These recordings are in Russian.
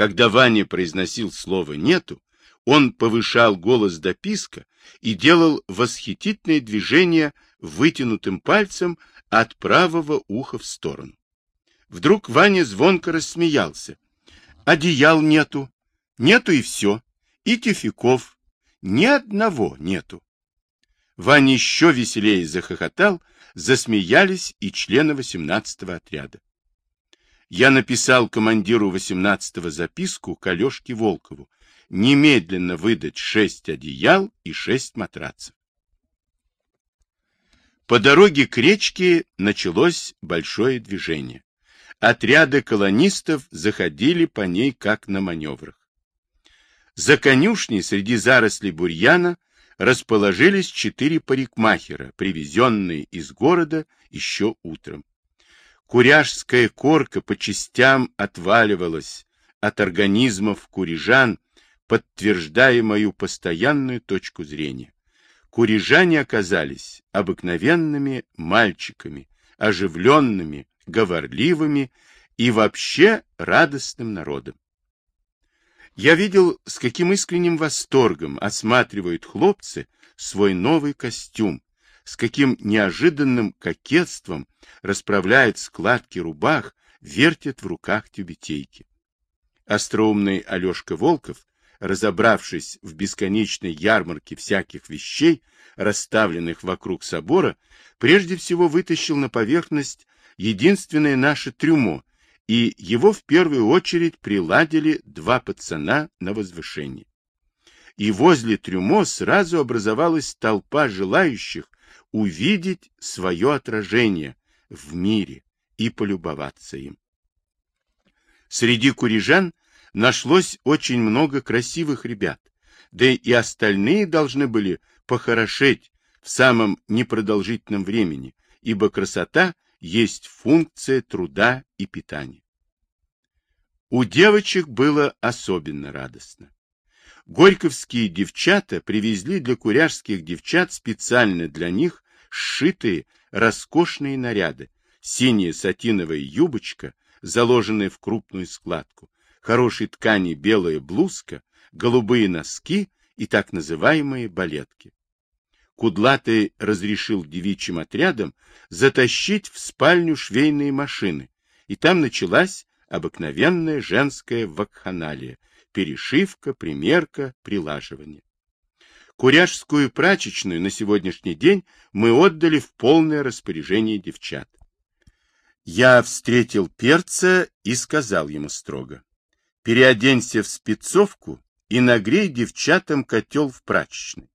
Когда Ваня произносил слово «нету», он повышал голос до писка и делал восхитительные движения вытянутым пальцем от правого уха в сторону. Вдруг Ваня звонко рассмеялся. Одеял нету, нету и все, и тюфяков, ни одного нету. Ваня еще веселее захохотал, засмеялись и члены 18-го отряда. Я написал командиру 18-го записку к Волкову немедленно выдать шесть одеял и шесть матрацев. По дороге к речке началось большое движение. Отряды колонистов заходили по ней как на маневрах. За конюшней среди зарослей бурьяна расположились четыре парикмахера, привезенные из города еще утром. Куряжская корка по частям отваливалась от организмов курижан, подтверждая мою постоянную точку зрения. Курижане оказались обыкновенными мальчиками, оживленными, говорливыми и вообще радостным народом. Я видел, с каким искренним восторгом осматривают хлопцы свой новый костюм, с каким неожиданным кокетством расправляют складки рубах, вертят в руках тюбетейки. Остроумный Алешка Волков разобравшись в бесконечной ярмарке всяких вещей, расставленных вокруг собора, прежде всего вытащил на поверхность единственное наше трюмо, и его в первую очередь приладили два пацана на возвышении. И возле трюмо сразу образовалась толпа желающих увидеть свое отражение в мире и полюбоваться им. Среди курижан нашлось очень много красивых ребят, да и остальные должны были похорошеть в самом непродолжительном времени, ибо красота есть функция труда и питания. У девочек было особенно радостно. Горьковские девчата привезли для куряжских девчат специально для них сшитые роскошные наряды, синяя сатиновая юбочка, заложенная в крупную складку, хорошей ткани белая блузка, голубые носки и так называемые балетки. Кудлатый разрешил девичьим отрядам затащить в спальню швейные машины, и там началась обыкновенная женская вакханалия, перешивка, примерка, прилаживание. Куряжскую прачечную на сегодняшний день мы отдали в полное распоряжение девчат. Я встретил перца и сказал ему строго переоденься в спецовку и нагрей девчатам котел в прачечной.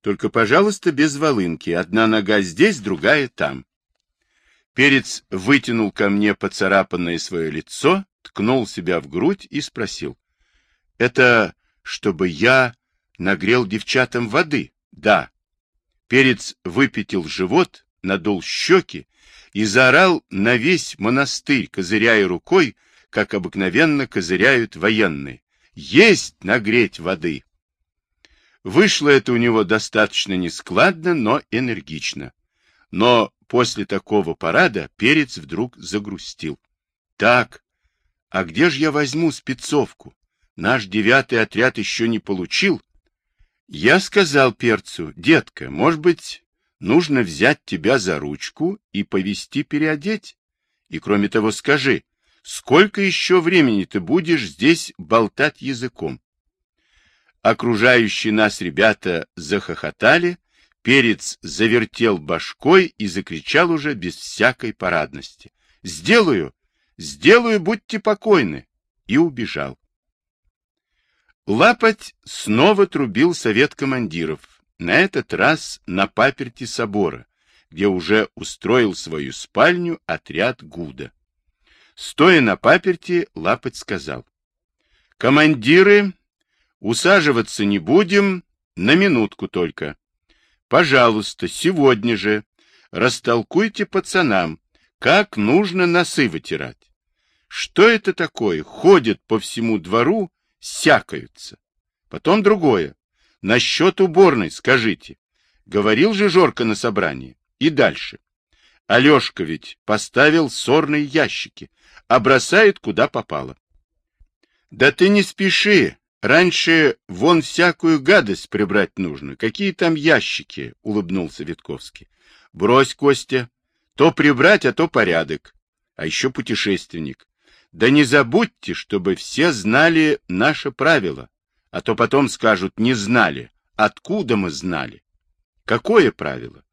Только, пожалуйста, без волынки. Одна нога здесь, другая там. Перец вытянул ко мне поцарапанное свое лицо, ткнул себя в грудь и спросил. — Это чтобы я нагрел девчатам воды? — Да. Перец выпятил живот, надул щеки и заорал на весь монастырь, козыряя рукой, как обыкновенно козыряют военные. Есть нагреть воды! Вышло это у него достаточно нескладно, но энергично. Но после такого парада перец вдруг загрустил. Так, а где же я возьму спецовку? Наш девятый отряд еще не получил. Я сказал перцу, детка, может быть, нужно взять тебя за ручку и повести переодеть? И кроме того, скажи, Сколько еще времени ты будешь здесь болтать языком? Окружающие нас ребята захохотали, перец завертел башкой и закричал уже без всякой парадности. «Сделаю! Сделаю, будьте покойны!» И убежал. Лапоть снова трубил совет командиров, на этот раз на паперти собора, где уже устроил свою спальню отряд Гуда. Стоя на паперти, Лапоть сказал. Командиры, усаживаться не будем, на минутку только. Пожалуйста, сегодня же растолкуйте пацанам, как нужно носы вытирать. Что это такое? Ходят по всему двору, сякаются. Потом другое. Насчет уборной скажите. Говорил же Жорка на собрании. И дальше. Алешка ведь поставил сорные ящики, а бросает куда попало. Да ты не спеши. Раньше вон всякую гадость прибрать нужно. Какие там ящики? Улыбнулся Витковский. Брось, Костя. То прибрать, а то порядок. А еще путешественник. Да не забудьте, чтобы все знали наше правило. А то потом скажут, не знали. Откуда мы знали? Какое правило?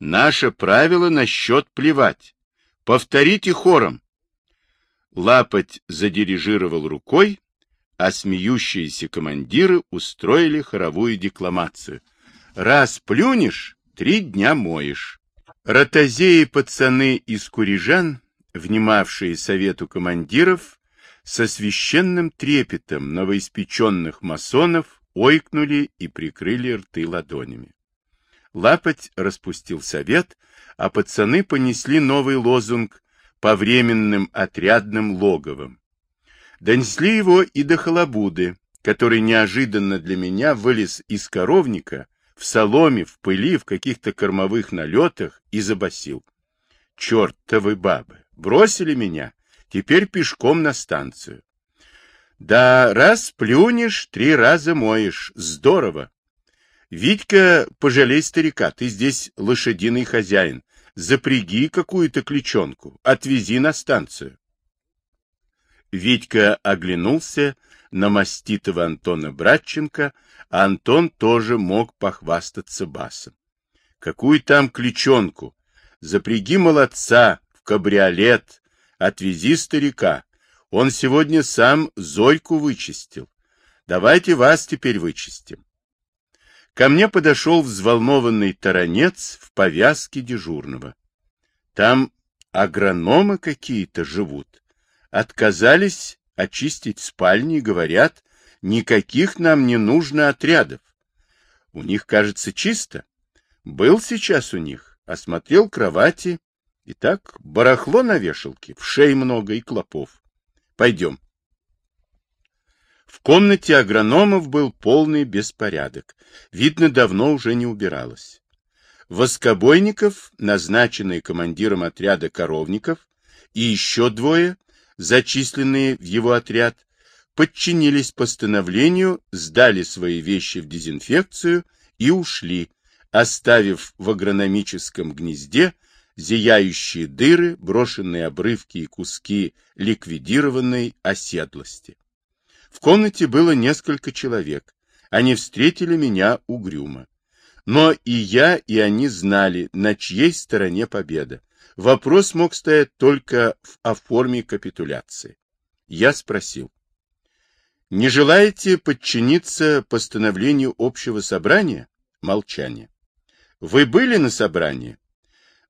Наше правило насчет плевать. Повторите хором. Лапоть задирижировал рукой, а смеющиеся командиры устроили хоровую декламацию. Раз плюнешь, три дня моешь. Ротозеи пацаны из Курижан, внимавшие совету командиров, со священным трепетом новоиспеченных масонов ойкнули и прикрыли рты ладонями. Лапоть распустил совет, а пацаны понесли новый лозунг по временным отрядным логовым. Донесли его и до Халабуды, который неожиданно для меня вылез из коровника в соломе, в пыли, в каких-то кормовых налетах и забасил. Чертовы бабы! Бросили меня, теперь пешком на станцию. Да, раз плюнешь, три раза моешь. Здорово. Витька, пожалей старика, ты здесь лошадиный хозяин. Запряги какую-то кличонку, отвези на станцию. Витька оглянулся на маститого Антона Братченко, а Антон тоже мог похвастаться басом. Какую там кличонку? Запряги молодца кабриолет, отвези старика. Он сегодня сам Зойку вычистил. Давайте вас теперь вычистим. Ко мне подошел взволнованный таранец в повязке дежурного. Там агрономы какие-то живут отказались очистить спальни говорят, никаких нам не нужно отрядов. У них, кажется, чисто. Был сейчас у них, осмотрел кровати, и так барахло на вешалке, в шее много и клопов. Пойдем. В комнате агрономов был полный беспорядок. Видно, давно уже не убиралось. Воскобойников, назначенный командиром отряда коровников, и еще двое зачисленные в его отряд, подчинились постановлению, сдали свои вещи в дезинфекцию и ушли, оставив в агрономическом гнезде зияющие дыры, брошенные обрывки и куски ликвидированной оседлости. В комнате было несколько человек. Они встретили меня угрюмо. Но и я, и они знали, на чьей стороне победа. Вопрос мог стоять только в, о форме капитуляции. Я спросил. Не желаете подчиниться постановлению общего собрания? Молчание. Вы были на собрании?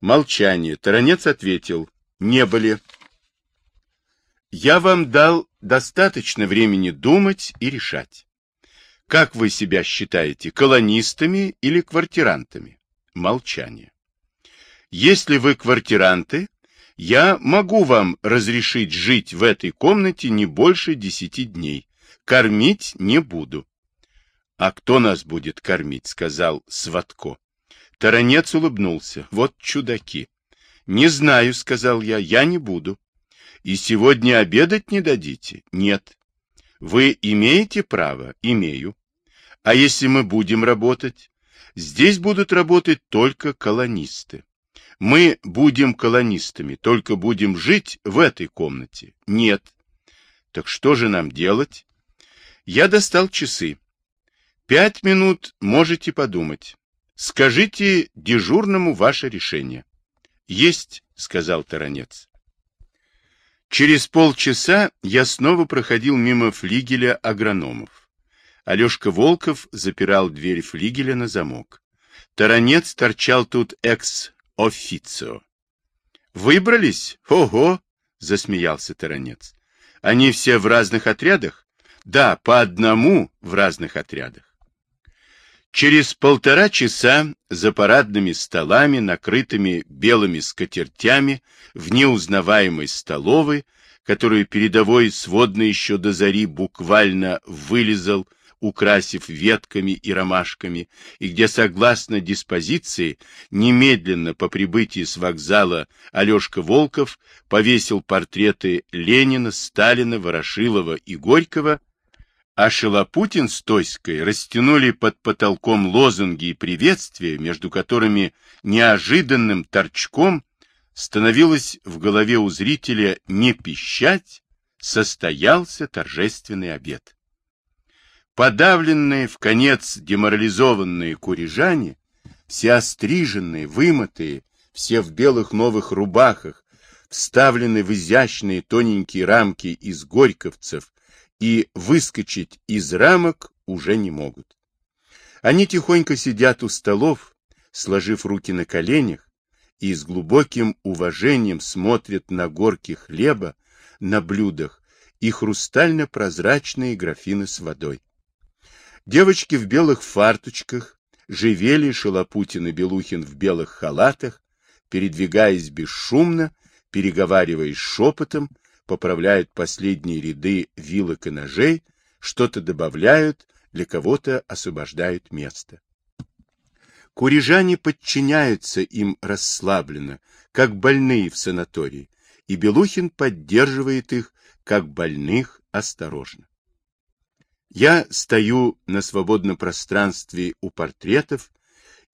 Молчание. Таранец ответил. Не были. Я вам дал достаточно времени думать и решать. Как вы себя считаете, колонистами или квартирантами? Молчание. Если вы квартиранты, я могу вам разрешить жить в этой комнате не больше десяти дней. Кормить не буду. — А кто нас будет кормить? — сказал Сватко. Таранец улыбнулся. — Вот чудаки. — Не знаю, — сказал я, — я не буду. — И сегодня обедать не дадите? — Нет. — Вы имеете право? — Имею. — А если мы будем работать? Здесь будут работать только колонисты. Мы будем колонистами, только будем жить в этой комнате. Нет. Так что же нам делать? Я достал часы. Пять минут можете подумать. Скажите дежурному ваше решение. Есть, сказал Таранец. Через полчаса я снова проходил мимо флигеля агрономов. Алешка Волков запирал дверь флигеля на замок. Таранец торчал тут экс официо. Выбрались? Ого! Засмеялся Таранец. Они все в разных отрядах? Да, по одному в разных отрядах. Через полтора часа за парадными столами, накрытыми белыми скатертями, в неузнаваемой столовой, которую передовой сводный еще до зари буквально вылезал, украсив ветками и ромашками, и где, согласно диспозиции, немедленно по прибытии с вокзала Алешка Волков повесил портреты Ленина, Сталина, Ворошилова и Горького, а Шелопутин с Тоськой растянули под потолком лозунги и приветствия, между которыми неожиданным торчком становилось в голове у зрителя не пищать, состоялся торжественный обед. Подавленные в конец деморализованные курижане, все остриженные, вымытые, все в белых новых рубахах, вставлены в изящные тоненькие рамки из горьковцев и выскочить из рамок уже не могут. Они тихонько сидят у столов, сложив руки на коленях, и с глубоким уважением смотрят на горки хлеба на блюдах и хрустально-прозрачные графины с водой. Девочки в белых фарточках, Живели, Шалопутин и Белухин в белых халатах, передвигаясь бесшумно, переговариваясь шепотом, поправляют последние ряды вилок и ножей, что-то добавляют, для кого-то освобождают место. Курижане подчиняются им расслабленно, как больные в санатории, и Белухин поддерживает их, как больных, осторожно. Я стою на свободном пространстве у портретов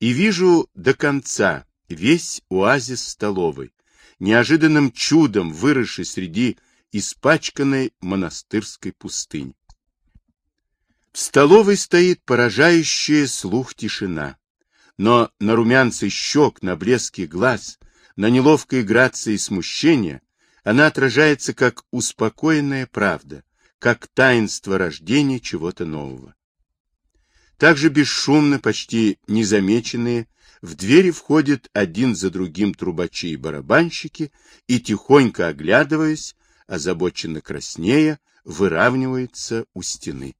и вижу до конца весь оазис столовой, неожиданным чудом выросший среди испачканной монастырской пустыни. В столовой стоит поражающая слух тишина, но на румянце щек, на блеске глаз, на неловкой грации смущения она отражается как успокоенная правда, как таинство рождения чего-то нового. Также бесшумно, почти незамеченные, в двери входят один за другим трубачи и барабанщики и, тихонько оглядываясь, озабоченно краснея, выравнивается у стены.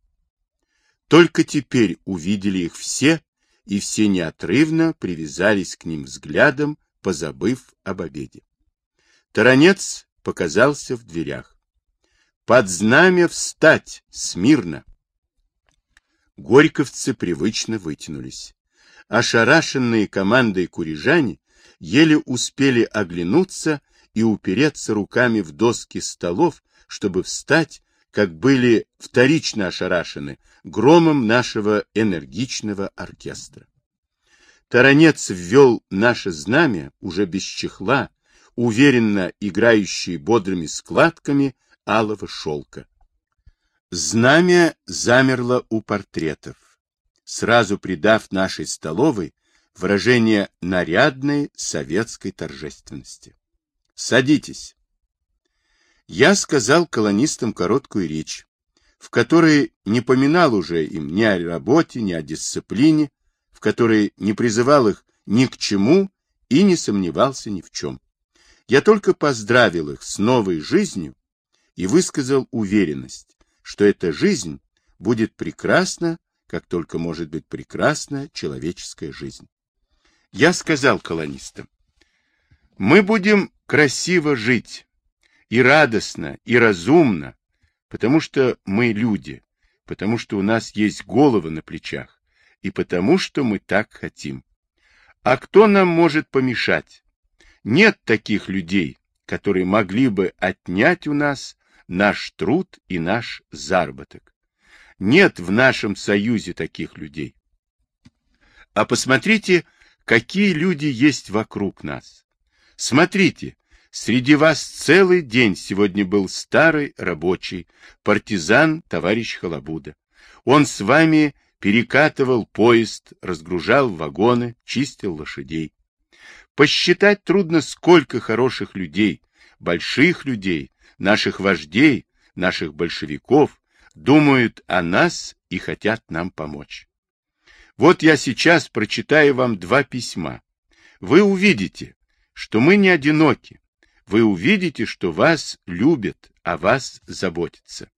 Только теперь увидели их все, и все неотрывно привязались к ним взглядом, позабыв об обеде. Таранец показался в дверях. «Под знамя встать! Смирно!» Горьковцы привычно вытянулись. Ошарашенные командой курижане еле успели оглянуться и упереться руками в доски столов, чтобы встать, как были вторично ошарашены громом нашего энергичного оркестра. Таранец ввел наше знамя, уже без чехла, уверенно играющие бодрыми складками алого шелка. Знамя замерло у портретов сразу придав нашей столовой выражение нарядной советской торжественности. «Садитесь». Я сказал колонистам короткую речь, в которой не поминал уже им ни о работе, ни о дисциплине, в которой не призывал их ни к чему и не сомневался ни в чем. Я только поздравил их с новой жизнью и высказал уверенность, что эта жизнь будет прекрасна как только может быть прекрасна человеческая жизнь. Я сказал колонистам, мы будем красиво жить, и радостно, и разумно, потому что мы люди, потому что у нас есть головы на плечах, и потому что мы так хотим. А кто нам может помешать? Нет таких людей, которые могли бы отнять у нас наш труд и наш заработок. Нет в нашем союзе таких людей. А посмотрите, какие люди есть вокруг нас. Смотрите, среди вас целый день сегодня был старый рабочий, партизан товарищ Халабуда. Он с вами перекатывал поезд, разгружал вагоны, чистил лошадей. Посчитать трудно, сколько хороших людей, больших людей, наших вождей, наших большевиков, думают о нас и хотят нам помочь. Вот я сейчас прочитаю вам два письма. Вы увидите, что мы не одиноки. Вы увидите, что вас любят, о вас заботятся.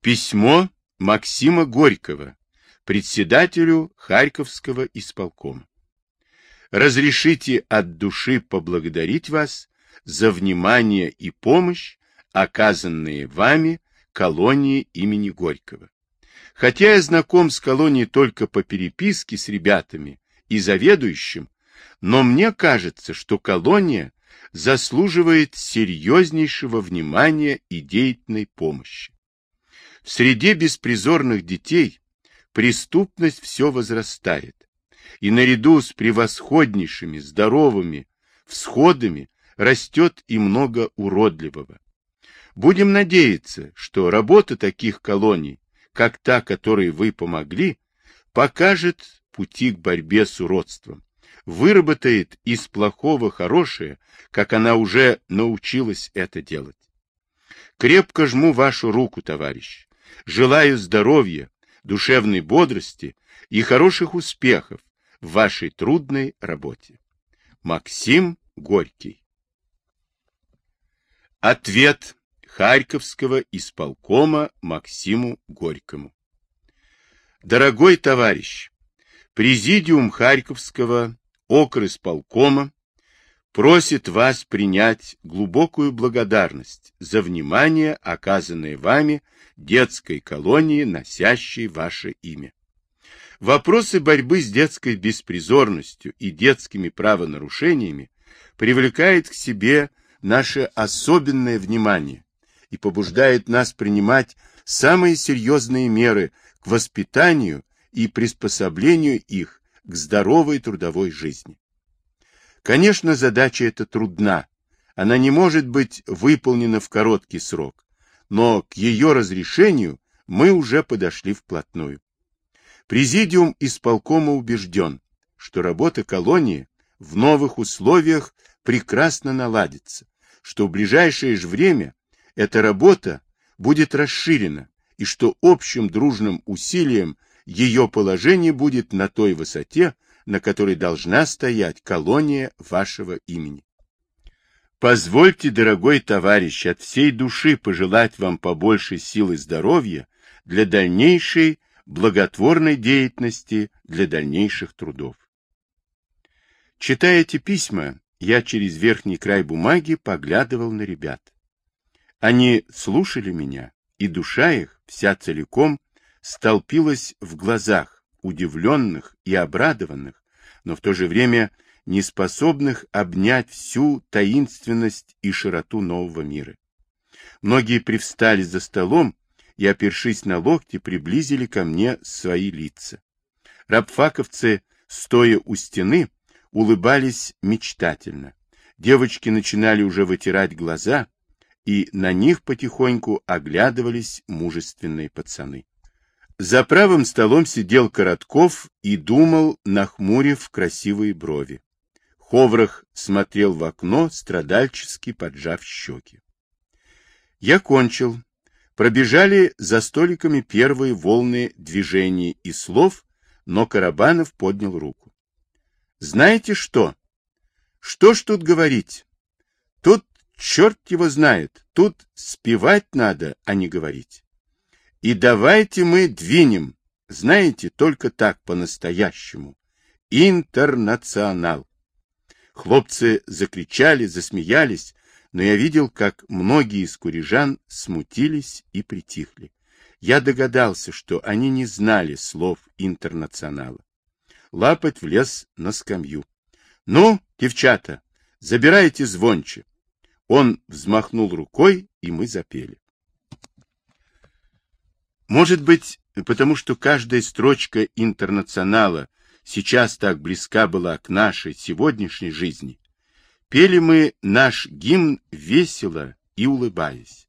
Письмо Максима Горького, председателю Харьковского исполкома. Разрешите от души поблагодарить вас за внимание и помощь, оказанные вами колонии имени Горького. Хотя я знаком с колонией только по переписке с ребятами и заведующим, но мне кажется, что колония заслуживает серьезнейшего внимания и деятельной помощи. В среде беспризорных детей преступность все возрастает, и наряду с превосходнейшими здоровыми всходами растет и много уродливого. Будем надеяться, что работа таких колоний, как та, которой вы помогли, покажет пути к борьбе с уродством, выработает из плохого хорошее, как она уже научилась это делать. Крепко жму вашу руку, товарищ. Желаю здоровья, душевной бодрости и хороших успехов в вашей трудной работе. Максим Горький Ответ Харьковского исполкома Максиму Горькому Дорогой товарищ, Президиум Харьковского окрысполкома просит вас принять глубокую благодарность за внимание, оказанное вами детской колонии, носящей ваше имя. Вопросы борьбы с детской беспризорностью и детскими правонарушениями привлекают к себе наше особенное внимание и побуждает нас принимать самые серьезные меры к воспитанию и приспособлению их к здоровой трудовой жизни. Конечно, задача эта трудна, она не может быть выполнена в короткий срок, но к ее разрешению мы уже подошли вплотную. Президиум исполкома убежден, что работа колонии в новых условиях прекрасно наладится, что в ближайшее же время эта работа будет расширена и что общим дружным усилием ее положение будет на той высоте, на которой должна стоять колония вашего имени. Позвольте, дорогой товарищ, от всей души пожелать вам побольше сил и здоровья для дальнейшей благотворной деятельности, для дальнейших трудов. Читая эти письма, я через верхний край бумаги поглядывал на ребят. Они слушали меня, и душа их, вся целиком, столпилась в глазах, удивленных и обрадованных, но в то же время неспособных обнять всю таинственность и широту нового мира. Многие привстали за столом и, опершись на локти, приблизили ко мне свои лица. Рабфаковцы, стоя у стены, улыбались мечтательно. Девочки начинали уже вытирать глаза, и на них потихоньку оглядывались мужественные пацаны. За правым столом сидел Коротков и думал, нахмурив красивые брови. Ховрах смотрел в окно, страдальчески поджав щеки. Я кончил. Пробежали за столиками первые волны движений и слов, но Карабанов поднял руку. Знаете что? Что ж тут говорить? Черт его знает, тут спевать надо, а не говорить. И давайте мы двинем, знаете, только так по-настоящему. Интернационал. Хлопцы закричали, засмеялись, но я видел, как многие из курижан смутились и притихли. Я догадался, что они не знали слов интернационала. Лапоть влез на скамью. — Ну, девчата, забирайте звонче. Он взмахнул рукой, и мы запели. Может быть, потому что каждая строчка интернационала сейчас так близка была к нашей сегодняшней жизни, пели мы наш гимн весело и улыбаясь.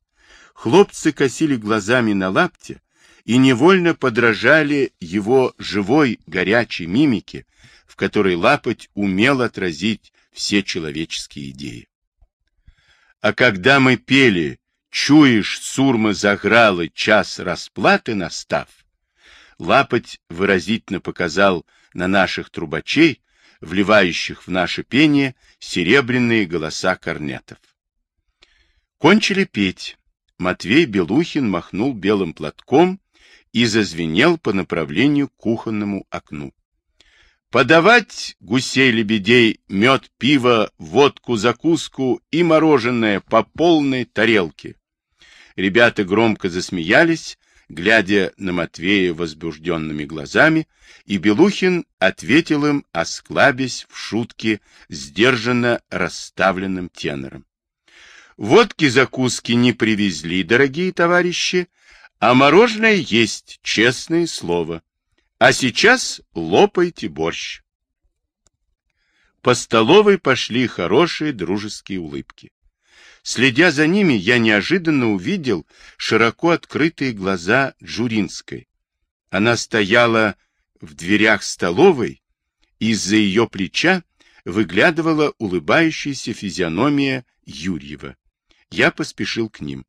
Хлопцы косили глазами на лапте и невольно подражали его живой горячей мимике, в которой лапоть умел отразить все человеческие идеи. А когда мы пели Чуешь, сурмы загралы, час расплаты настав. Лапоть выразительно показал на наших трубачей, вливающих в наше пение серебряные голоса корнетов. Кончили петь. Матвей Белухин махнул белым платком и зазвенел по направлению к кухонному окну. Подавать гусей-лебедей, мед, пиво, водку, закуску и мороженое по полной тарелке. Ребята громко засмеялись, глядя на Матвея возбужденными глазами, и Белухин ответил им, осклабясь в шутке, сдержанно расставленным тенором. Водки закуски не привезли, дорогие товарищи, а мороженое есть, честное слово. А сейчас лопайте борщ. По столовой пошли хорошие дружеские улыбки. Следя за ними, я неожиданно увидел широко открытые глаза Джуринской. Она стояла в дверях столовой, из-за ее плеча выглядывала улыбающаяся физиономия Юрьева. Я поспешил к ним.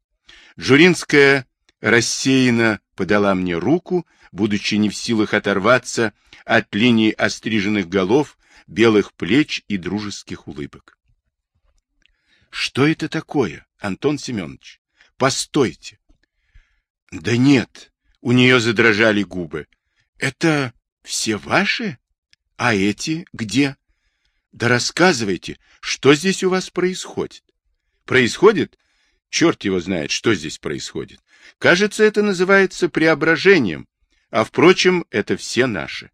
Джуринская рассеянно подала мне руку, будучи не в силах оторваться от линии остриженных голов, белых плеч и дружеских улыбок. Что это такое, Антон Семенович? Постойте. Да нет, у нее задрожали губы. Это все ваши? А эти где? Да рассказывайте, что здесь у вас происходит? Происходит? Черт его знает, что здесь происходит. Кажется, это называется преображением, а, впрочем, это все наши.